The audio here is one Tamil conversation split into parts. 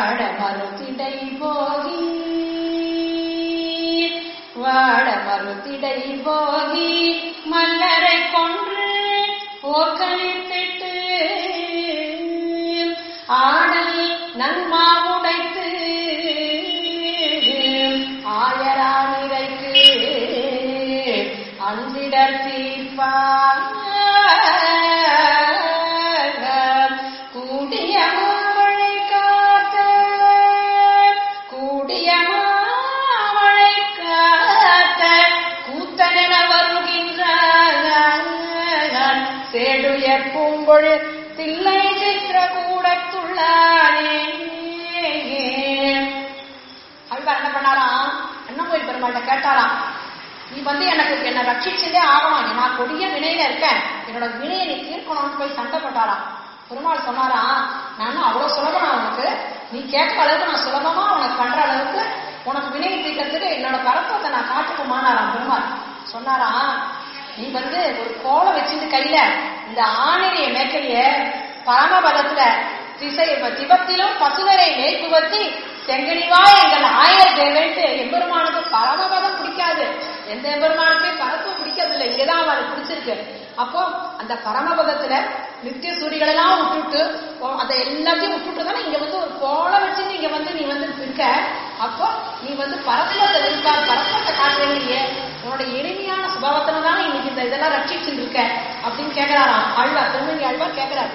வாட மறுத்திடை போகி வாட மறுத்திடை போகி மல்லரை வந்து எனக்கு என்ன ரட்சிச்சதே ஆகணும். நான் கொடிய வினையில இருக்கேன். என்னோட வினையை நீ தீர்க்கணும்னு போய் சண்டை போட்டாராம் பெருமாள் சொன்னாராம் நான் அவ்வளவு சுலபமா உனக்கு நீ கேட்ட அளவுக்கு நான் சுலபமா உனக்கு பண்ற அளவுக்கு உனக்கு வினையை தீர்க்கறதுக்கு என்னோட பரப்பத்தை நான் காட்டுக்குமானாராம் பெருமாள். சொன்னாராம் நீ வந்து ஒரு கோலை வச்சிருந்து கையில இந்த ஆணிரிய மேற்கரிய பரமபதத்துல திசை திபத்திலும் பசுவரை மேற்குவத்தி செங்கனிவா எங்கள் ஆயர் தேவைட்டு எம்பெருமானுக்கு பரமபதம் எந்த எம்பெருமானுமே பரத்தும் பிடிக்கிறதில்லை இங்கதான் அவளுக்கு பிடிச்சிருக்கு. அப்போ அந்த பரமபதத்துல நித்திய சூரிகள் எல்லாம் விட்டுட்டு அதை எல்லாத்தையும் விட்டுட்டு தானே இங்க வந்து ஒரு கோலை வச்சு இங்க வந்து நீ வந்து இருக்க அப்போ நீ வந்து பரத்துவத்தை இருப்பார் பரத்துவத்தை காட்டுறீங்க. உன்னோட எளிமையான சுபாவத்துல தான் இன்னைக்கு இந்த இதெல்லாம் ரட்சிச்சுட்டு இருக்க அப்படின்னு கேட்கிறாராம் ஆழ்வார் திருமணி ஆழ்வார் கேக்குறாரு.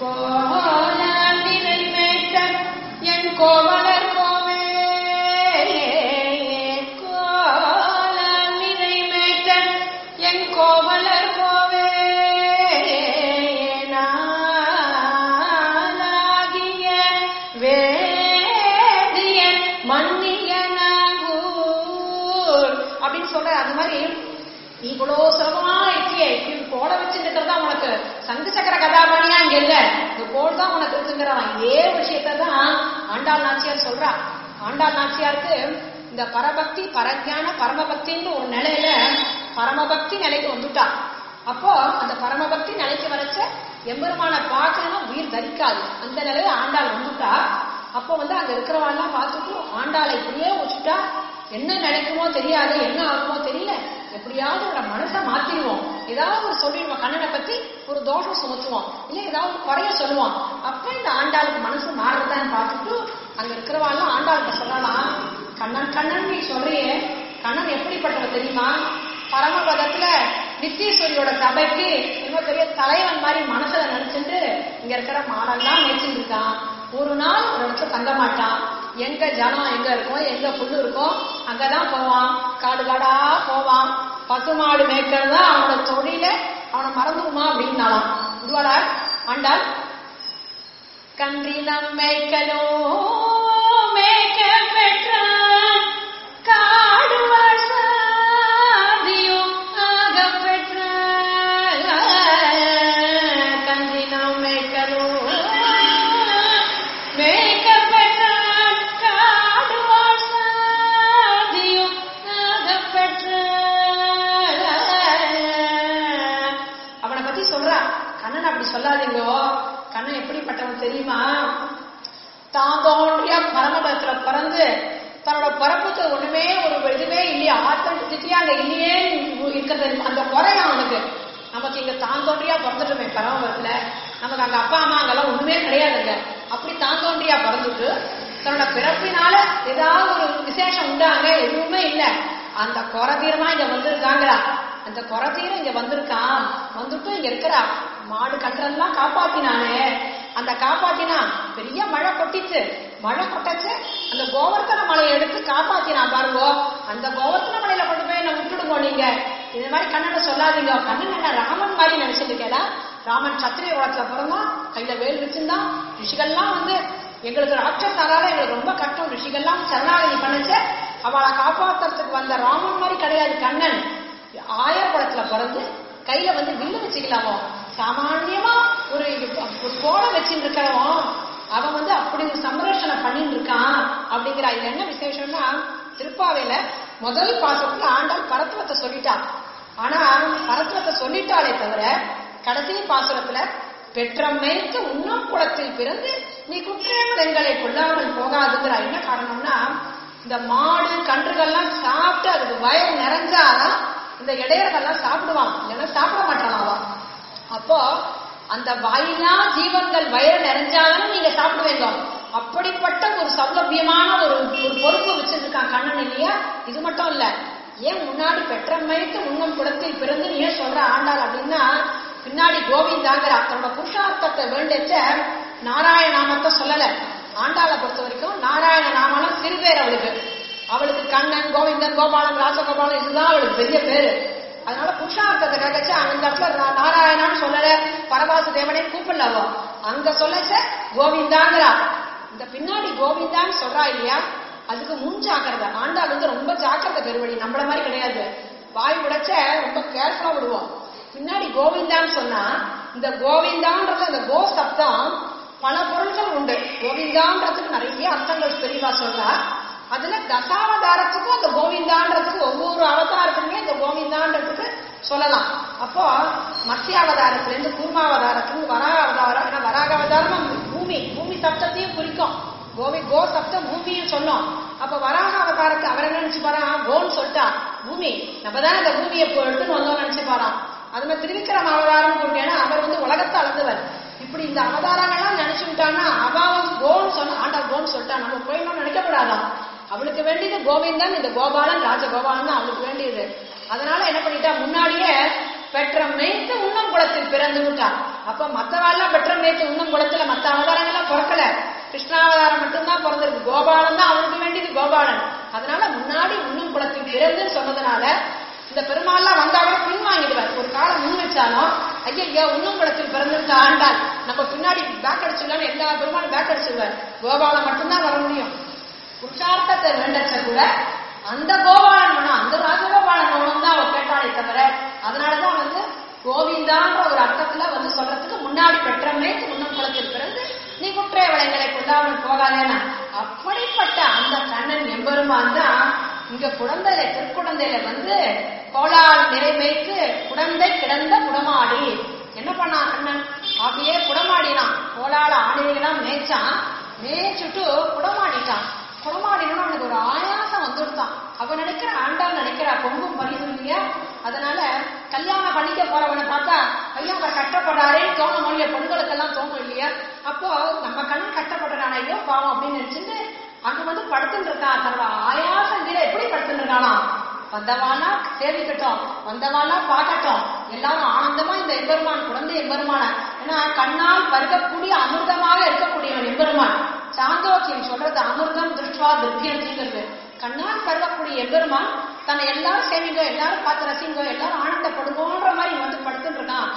கோலால் இவ்வளவு சுலபமா இருக்கியே இப்படி கோடை தான் உனக்கு? சங்கு சக்கர கதாபாணியா இங்க இல்ல. இந்த கோல் தான் உனக்கு இருக்குங்கிறான் இதே விஷயத்தான் ஆண்டாள் நாச்சியார் சொல்றா. ஆண்டாள் நாச்சியாருக்கு இந்த பரபக்தி பரஜான பரமபக்தின்னு ஒரு நிலையில பரமபக்தி நிலைக்கு வந்துட்டா. அப்போ அந்த பரமபக்தி நிலைக்கு வரைச்ச எம்பெருமான பார்க்கணும் உயிர் தரிக்காது. அந்த நிலையில ஆண்டாள் வந்துட்டா. அப்போ வந்து அங்க இருக்கிறவாள்லாம் பார்த்துட்டு ஆண்டாளை இப்படியே வச்சுட்டா என்ன நினைக்குமோ தெரியாது என்ன ஆகுமோ தெரியல. எப்படியாவது ஒரு மனசை மாத்திடுவோம். ஏதாவது ஒரு சொல்லிடுவோம். கண்ணனை பத்தி ஒரு தோஷம் சுமத்துவோம். இல்ல ஏதாவது ஒரு குறைய சொல்லுவோம். அப்ப இந்த ஆண்டாளுக்கு மனசு மாறுறதான்னு பார்த்துட்டு அங்க இருக்கிறவாள்லாம் ஆண்டாளுக்கு சொல்லலாம் கண்ணன் கண்ணன் நீ சொல்றியே. கண்ணன் எப்படிப்பட்டவன் தெரியுமா? பரமபதத்துல நித்தீஸ்வரியோட சபைக்கு இன்னும் பெரிய தலைவன் மாதிரி மனசுல நினைச்சுட்டு இங்க இருக்கிற மாடெல்லாம் மேய்ச்சிட்டு இருக்கான். ஒரு நாள் ஒரு இடத்துல தங்க மாட்டான். எங்க ஜனம் எங்க இருக்கும் எங்க புல்லு இருக்கும் அங்கதான் போவான். காடு காடா போவான். பசுமாடு மேய்க்கிறது? தான் அவனோட தொழில அவனை மறந்துடுமா அப்படின்னாலாம். இதுவாடா ஆண்டாள். கன்றினம் மேய்க்கலோ இல்லையா ஆத்தன்டிசிட்டியா அங்க இல்லையே இருக்கிறது அந்த குறையா அவனுக்கு. நமக்கு இங்க தான் தோன்றியா பிறந்துட்டோமே பரமபதத்துல. நமக்கு அங்க அப்பா அம்மா அங்கெல்லாம் ஒண்ணுமே கிடையாதுங்க. அப்படி தான் தோன்றியா பிறந்துட்டு தன்னோட பிறப்பினால ஏதாவது ஒரு விசேஷம் உண்டாங்க எதுவுமே இல்ல. அந்த குறதீரமா இங்க வந்திருக்காங்களா? அந்த குறை தீரம் இங்க வந்திருக்கான் வந்துட்டு இங்க இருக்கிறா? மாடு கட்டுறதுலாம் காப்பாத்தினானே. அந்த காப்பாத்தினா பெரிய மழை கொட்டிச்சு. மழை கொட்டச்சு. அந்த கோவர்த்தன மலையை எடுத்து காப்பாத்தினா பாருங்க. அந்த கோவர்த்தன மலையில கொண்டு போய் என்ன விட்டுடுங்க நீங்க. இது மாதிரி கண்ணனை சொல்லாதீங்க. கண்ணன் என்ன ராமன் மாதிரி நினைச்சிருக்கேடா ராமன் சத்திரிய குலத்துல பிறந்தான். கையில வேல் வச்சிருந்தான் ரிஷிகள்லாம் வந்து எங்களுக்கு ராட்சசாரால எங்களுக்கு ரொம்ப கஷ்டம். ரிஷிகள்லாம் சரணாகதி பண்ணிச்சு. அவளை காப்பாத்துறதுக்கு வந்த ராமன் மாதிரி கிடையாது கண்ணன். ஆயர் குளத்துல பிறந்து கையில வந்து வில்லு வச்சுக்கலாமோ சாமானியமா ஒரு ஒரு கோலை வச்சுட்டு இருக்கிறவன். அவன் வந்து அப்படி ஒரு சம்ரட்சணை பண்ணிட்டு இருக்கான் அப்படிங்கிற இதுல என்ன விசேஷம்னா திருப்பாவையில முதல் பாசத்துல ஆண்டாள் பரத்துவத்தை சொல்லிட்டான் ஆனா பரத்துவத்தை சொல்லிட்டாலே தவிர கடைசி பாசுரத்துல பெற்றம்மைக்கு உண்ணம் குளத்தில் பிறந்து நீ குற்றங்களை கொள்ளாமல் போகாதுங்கிற என்ன காரணம்னா இந்த மாடு கன்றுகள்லாம் சாப்பிட்டு அதுக்கு வயறு நிறைஞ்சாதான் இந்த இடையர்கள்லாம் சாப்பிடுவான். இல்லைன்னா சாப்பிட மாட்டானாவா அப்போ அந்த வாயிலா ஜீவன்கள் வயிறு நிறைஞ்சாலும் நீங்க சாப்பிடுவீங்க. அப்படிப்பட்ட ஒரு சௌலபியமான ஒரு ஒரு பொறுப்பு வச்சிருக்கான் கண்ணன் இல்லையா? இது மட்டும் இல்ல. ஏன் முன்னாடி பெற்றம்மைக்கு முன்னம் குளத்தில் பிறந்து நீ ஏன் சொல்ற ஆண்டாள் அப்படின்னா பின்னாடி கோவிந்தாங்கிற தன்னோட புருஷார்த்தத்தை வேண்டச்ச நாராயண நாமத்தை சொல்லல. ஆண்டாளை பொறுத்த வரைக்கும் நாராயண நாமம் சிறுபேர் அவளுக்கு. அவளுக்கு கண்ணன் கோவிந்தன் கோபாலன் ராஜகோபாலன் இதுதான் அவளுக்கு பெரிய பேரு. அதனால புருஷார்த்தத்தை கிடைச்ச அந்த இடத்துல நாராயணான்னு சொல்லல. பரவாசு தேவனே கூப்பிடலவோ அங்க சொல்லச்ச கோவிந்தாங்கிறா. இந்த பின்னாடி கோவிந்தான்னு சொல்றா இல்லையா? அதுக்கு முன் ஜாக்கிரதை. ஆண்டாள் வந்து ரொம்ப ஜாக்கிரதை பெருவழி. நம்மள மாதிரி கிடையாது. வாய் உடைச்ச ரொம்ப கேர்ஃபுல்லா விடுவோம் பின்னாடி கோவிந்தான்னு சொன்னா இந்த கோவிந்தான்றது அந்த கோ சப்தம் பல பொருள்கள் உண்டு. கோவிந்தான்றதுக்கு நிறைய அர்த்தங்கள் தெளிவா சொல்றா. அதுல தசாவதாரத்துக்கும் அந்த கோவிந்தான்றதுக்கு ஒவ்வொரு அவதாரத்துக்குமே இந்த கோவிந்தான்றதுக்கு சொல்லலாம். அப்போ மத்திய அவதாரத்துல இருந்து கூர்மாவதாரத்துக்கு வராக அவதாரம் ஏன்னா வராக அவதாரம் பூமி பூமி சப்தத்தையும் குறிக்கும். கோவி கோ சப்தம் பூமியும் சொன்னோம். அப்ப வராக அவதாரத்தை அவரை நினைச்சு பாரா? கோன்னு சொல்லிட்டா பூமி நம்ம தானே இந்த பூமியை இப்போ எடுத்துன்னு வந்தோம்னு நினைச்சு பாரான் அது மாதிரி திருவிக்கிரம அவதாரம் கொண்டேனா அவர் வந்து உலகத்தை அளந்தவர். இப்படி இந்த அவதாரங்கள்லாம் நினைச்சுட்டான்னா அபாவம் கோன்னு சொன்ன ஆண்டா கோன்னு சொல்லிட்டா நம்ம போயிடணும்னு நினைக்கக்கூடாதான் அவளுக்கு வேண்டியது கோவிந்தன் இந்த கோபாலன் ராஜகோபாலன் தான் அவளுக்கு வேண்டியது. அதனால என்ன பண்ணிட்டா முன்னாடியே பெற்ற மேய்த்து உண்ணம் குளத்தில் பிறந்து விட்டா. அப்ப மத்தவாள்லாம் பெற்ற மேய்த்து உண்ணம் குளத்துல மத்த அவதாரங்கள்லாம் பிறக்கல. கிருஷ்ணாவதாரம் மட்டும்தான் பிறந்திருக்கு. கோபாலன் தான் அவளுக்கு வேண்டியது கோபாலன். அதனால முன்னாடி உண்ணும் குளத்தில் பிறந்து சொன்னதுனால இந்த பெருமாள்லாம் கூட பின் வாங்கிடுவார். ஒரு காலம் முன் வச்சாலும் ஐயா உண்ணும் குளத்தில் பிறந்திருந்த ஆண்டாள் நம்ம பின்னாடி பேக் அடிச்சிடலாம்னு எல்லா பெருமாளும் பேக் அடிச்சிருவார். கோபாலம் மட்டும்தான் வர முடியும். புருஷார்த்தத்தை வேண்டச்ச கூட அந்த கோபாலன் மனம் அந்த ராஜகோபாலன் மனம் தான் அவ கேட்டாலே தவிர அதனாலதான் வந்து கோவிந்தான்ற ஒரு அர்த்தத்துல வந்து சொல்றதுக்கு முன்னாடி பெற்றமே முன்னம் குளத்திருக்கிறது நீ குற்ற வளங்களை கொண்டாமல் போகாதேனா? அப்படிப்பட்ட அந்த கண்ணன் எம்பெருமான் தான் இங்க குழந்தையில திருக்குழந்தையில வந்து கோலால் நிறைமைக்கு குழந்தை கிடந்த குடமாடி. என்ன பண்ணான் கண்ணன்? அப்படியே குடமாடினான். கோலால ஆணையெல்லாம் மேய்ச்சான். மேய்ச்சுட்டு குடமாடிட்டான். குடமாடினோட அவனுக்கு ஒரு ஆயாசம் வந்துடுதான் அவன் நினைக்கிற ஆண்டாள் நினைக்கிறா பொங்கும் பரிசு இல்லையா? அதனால கல்யாணம் பண்ணிக்க போறவனை பார்த்தா ஐயோ அவர் கஷ்டப்படுறாரே தோண மொழிய பெண்களுக்கெல்லாம் தோணும் இல்லையா? அப்போ நம்ம கண்ணன் கஷ்டப்படுறான் ஐயோ பாவம் அப்படின்னு நினைச்சுட்டு அங்க வந்து படுத்துட்டு இருக்கான் தன்னோட ஆயாசம் கீழே எப்படி படுத்துட்டு இருக்கானா? வந்தவானா சேவிக்கட்டும் வந்தவானா பார்க்கட்டும் எல்லாரும் ஆனந்தமா இந்த எம்பெருமான் குழந்தை எம்பெருமான. ஏன்னா கண்ணால் பருகக்கூடிய அமிர்தமாக இருக்கக்கூடியவன் எம்பெருமான். சாந்தோக்கியம் சொல்றது அமிர்தம் திருஷ்டுவா திருப்தியங்கிறது கண்ணால் பருகக்கூடிய எம்பெருமான் தன்னை எல்லாரும் சேவிங்கோ எல்லாரும் பார்த்து ரசிங்கோ எல்லாரும் ஆனந்தப்படுங்கோன்ற மாதிரி வந்து படுத்துட்டு இருக்கான்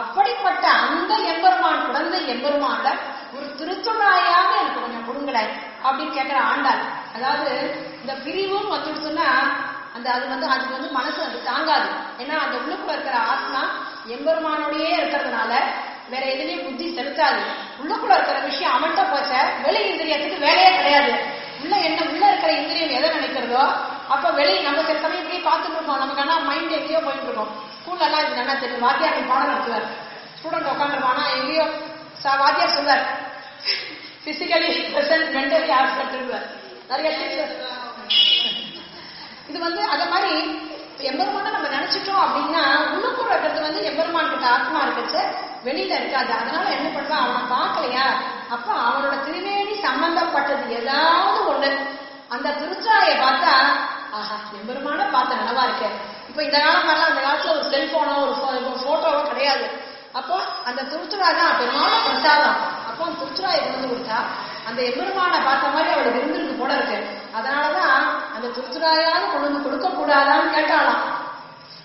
அப்படிப்பட்ட அந்த எம்பெருமான் குழந்தை எம்பெருமான்ல ஒரு திருத்துழாயாக எனக்கு கொஞ்சம் கொடுங்களேன் அப்படின்னு கேட்கிற ஆண்டாள். அதாவது இந்த பிரிவும் வந்துடுச்சுன்னா அந்த அது வந்து அதுக்கு வந்து மனசு அது தாங்காது. ஏன்னா அந்த உள்ளுக்குள்ள இருக்கிற ஆத்மா எம்பெருமானோடயே இருக்கிறதுனால வேற எதுலயும் புத்தி செலுத்தாது. உள்ளுக்குள்ள இருக்கிற விஷயம் அவன்கிட்ட போச்சு இந்திரியத்துக்கு வேலையே கிடையாது. உள்ள என்ன உள்ள இருக்கிற இந்திரியம் எதை நினைக்கிறதோ அப்ப வெளியே நம்ம சில சமயம் இப்படியே பார்த்துட்டு இருக்கோம் நமக்கு ஆனா மைண்ட் எங்கேயோ போயிட்டு இருக்கோம். ஸ்கூல்ல எல்லாம் இது நல்லா தெரியும். வாத்தியார் பாடம் நடத்துவார். ஸ்டூடெண்ட் உட்காந்துருப்பானா எங்கேயோ வாத்தியார் சொல்வார். பிசிக்கலி பிரசன்ட் மென்டலி ஆப்சென்ட் நிறைய டீச்சர் இது வந்து அத மாதிரி எம்பெருமான நம்ம நினைச்சிட்டோம் அப்படின்னா உள்ளுக்குள்ள இருக்கிறது வந்து எம்பெருமான் கிட்ட ஆத்மா இருக்குச்சு வெளியில இருக்காது. அதனால என்ன பண்ணுவான் அவனை பார்க்கலையா? அப்ப அவனோட திருவேணி சம்பந்தப்பட்டது ஏதாவது ஒண்ணு. அந்த திருச்சாயை பார்த்தா ஆஹா எம்பெருமான பார்த்த நலவா இருக்கு. இப்ப இந்த காலம் மாதிரிலாம் அந்த காலத்துல ஒரு செல்போனோ ஒரு போட்டோவோ கிடையாது. அப்போ அந்த திருச்சுரா தான் பெருமான பிரசாதம். அப்போ அந்த திருச்சுராயை கொண்டு வந்து கொடுத்தா அந்த எம்பெருமான பார்த்த மாதிரி அவளுக்கு இருந்திருக்கு போல இருக்கு. அதனாலதான் அந்த திருச்சுராயாவது கொண்டு வந்து கொடுக்க கூடாதான்னு கேட்டாலாம்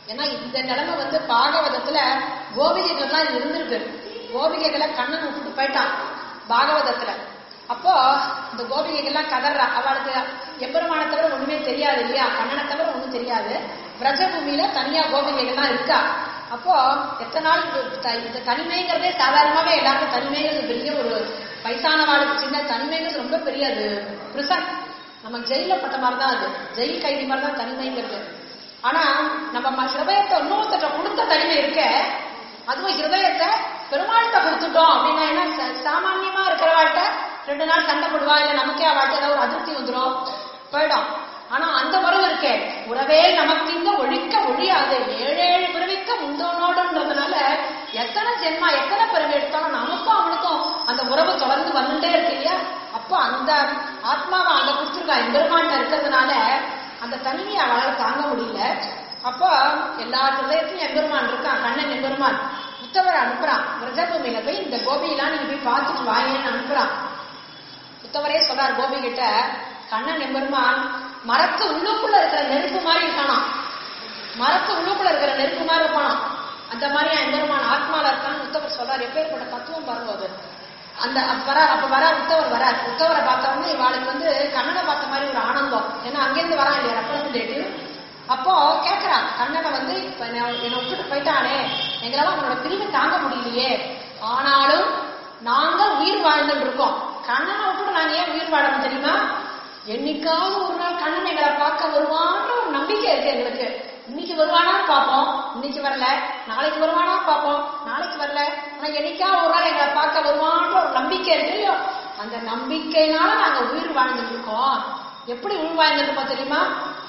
ஏன்னா இந்த நிலைமை வந்து பாகவதத்துல கோபிகைகள்லாம் இருந்திருக்கு. கோபிகைகளை கண்ணன் விட்டுட்டு போயிட்டான் பாகவதத்துல. அப்போ இந்த கோபிகைகள்லாம் கதறா. அவளுக்கு எப்பெருமான தவிர ஒண்ணுமே தெரியாது இல்லையா? கண்ணனை தவிர ஒண்ணும் தெரியாது. பிரஜபூமியில தனியா கோபிகைகள்லாம் இருக்கா? அப்போ எத்தனை நாள் த- இந்த தனிமைங்கிறதே சாதாரணமாவே எல்லாருக்கும் தனிமைங்கிறது பெரிய ஒரு வயசானவாளுக்கு சின்ன தனிமைங்கிறது ரொம்ப பெரிய அது நம்ம ஜெயில பட்ட மாதிரி தான் அது. ஜெயில் கைதி மாதிரி தான் தனிமைங்கிறது. ஆனா நம்ம ஹிருதயத்தை இன்னொருத்தட்ட கொடுத்த தனிமை இருக்க அதுவும் ஹிருதயத்தை பெருமாள்கிட்ட கொடுத்துட்டோம் அப்படின்னா என்ன? ச- சாமான்யமா இருக்கிறவாட்ட ரெண்டு நாள் சண்டை போடுவா இல்ல நமக்கே அவாட்ட ஏதாவது ஒரு அதிருப்தி வந்துடும் போயிடும். ஆனா அந்த உறவு இருக்கே. உறவே நமக்கு இந்த ஒழிக்க ஒழியாது. ஏழு ஏழு பிறவிக்க முந்தோனோடுன்றதுனால எத்தனை ஜென்மா எத்தனை பிறவி எடுத்தாலும் நமக்கும் அவனுக்கும் அந்த உறவு தொடர்ந்து வந்துட்டே இருக்கு இல்லையா? அப்போ அந்த ஆத்மாவை அங்க கொடுத்துருக்கா எம்பெருமான்ட்ட இருக்கிறதுனால அந்த தனிமையை அவளால் தாங்க முடியல. அப்போ எல்லா ஹிருதயத்திலும் எம்பெருமான் இருக்கான் கண்ணன் எம்பெருமான் உத்தவரை அனுப்புறான். விரஜபூமியில போய் இந்த கோபியெல்லாம் நீங்க போய் பார்த்துட்டு வாங்கன்னு அனுப்புறான். உத்தவரே சொல்றார் கோபி கிட்ட கண்ணன் எம்பெருமான் மரத்து உள்ளுக்குள்ள இருக்கிற நெருப்பு மாதிரி இருக்கானாம் மரத்து உள்ளுக்குள்ள இருக்கிற நெருப்பு மாதிரி இருப்பானாம் அந்த மாதிரி எம்பெருமான் ஆத்மால இருக்கான்னு உத்தவர் சொல்றார். எப்பேற்பட்ட தத்துவம் பாருங்க அது. அந்த வரா வர அப்ப வர உத்தவர் வரார். உத்தவரை பார்த்த இவாளுக்கு வந்து கண்ணனை பார்த்த மாதிரி ஒரு ஆனந்தம். ஏன்னா அங்கேருந்து வரான் இல்லையா ரெப்ரசன்டேட்டிவ் அப்போ கேட்கறா கண்ணனை வந்து இப்ப என்ன என்னை விட்டுட்டு போயிட்டானே. எங்களால அவனோட பிரிவு தாங்க முடியலையே. ஆனாலும் நாங்க உயிர் வாழ்ந்துட்டு இருக்கோம். கண்ணனை விட்டுட்டு நாங்க ஏன் உயிர் வாழணும் தெரியுமா? என்னைக்காவது ஒரு நாள் கண்ணன் எங்களை பார்க்க வருவான்னு ஒரு நம்பிக்கை இருக்கு எங்களுக்கு. இன்னைக்கு வருவானா பார்ப்போம். இன்னைக்கு வரல. நாளைக்கு வருவானா பார்ப்போம். நாளைக்கு வரல. ஆனா என்னைக்காவது ஒரு நாள் எங்களை பார்க்க வருவான்ற ஒரு நம்பிக்கை இருக்கு. இல்லையோ அந்த நம்பிக்கையினால நாங்க உயிர் வாழ்ந்துட்டு இருக்கோம் எப்படி உயிர் வாழ்ந்துருப்போம் தெரியுமா?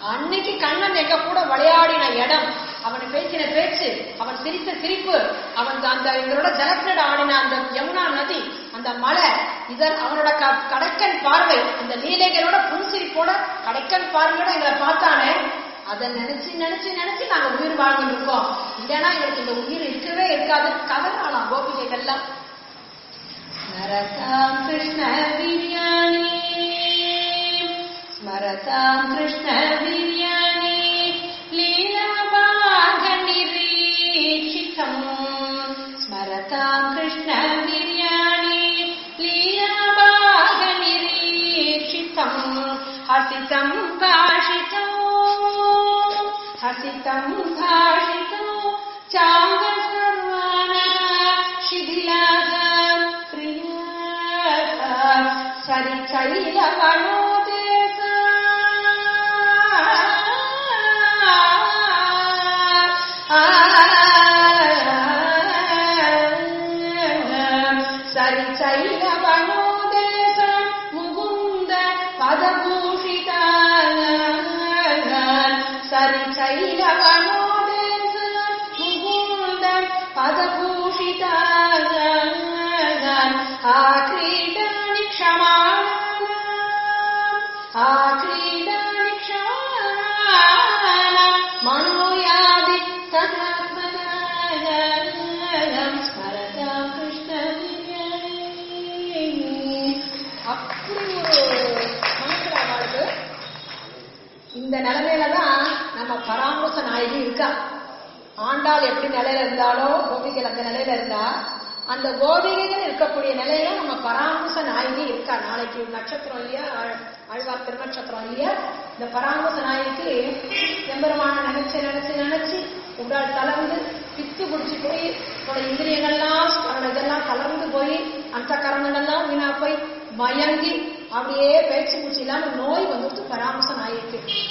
அன்னைக்கு கண்ணன் எங்க கூட விளையாடின இடம் அவன் பேசின பேச்சு அவன் சிரித்த சிரிப்பு அவன் அந்த எங்களோட ஜலக்கட ஆடின அந்த யமுனா நதி அந்த மலை இதன் அவனோட க- கடைக்கன் பார்வை அந்த லீலைகளோட புன்சிரிப்போட கடைக்கன் பார்வையோட எங்களை பார்த்தானே அதை நினைச்சு நினைச்சு நினைச்சு நாங்க உயிர் வாழ்ந்துட்டு இருக்கோம் இல்லைன்னா எங்களுக்கு இந்த உயிர் இருக்கவே இருக்காது. கதறாளாம் கோபிகைகள்லாம்? ஸ்மரதாம் கிருஷ்ண வீரியாணி ஸ்மரதாம் கிருஷ்ண வீரியாணி हसितं भाषितो चाङ्गसर्वाणः शिथिलाः प्रियाः सरिचैलवनोदेश இந்த நிலைமையில தான் நம்ம பராமர்ச நாயகி இருக்கா? ஆண்டாள் எப்படி நிலையில இருந்தாலோ கோபிகள் அந்த நிலையில இருந்தா அந்த கோபிகைகள் இருக்கக்கூடிய நிலையில நம்ம பராமரிச நாயகி இருக்கா? நாளைக்கு நட்சத்திரம் இல்லையா? அழ்வார் திருநட்சத்திரம் இல்லையா? இந்த பராமரிச நாயகிக்கு எம்பெருமான நினைச்சு நினைச்சு நினைச்சு உடல் தளர்ந்து பித்து பிடிச்சு போய் உன்னோட இந்திரியங்கள்லாம் இதெல்லாம் தளர்ந்து போய் அந்த கரணங்கள்லாம் வீணா போய் மயங்கி அப்படியே பேச்சு பூச்சி இல்லாம நோய் வந்துட்டு பராமரிச நாயகிக்கு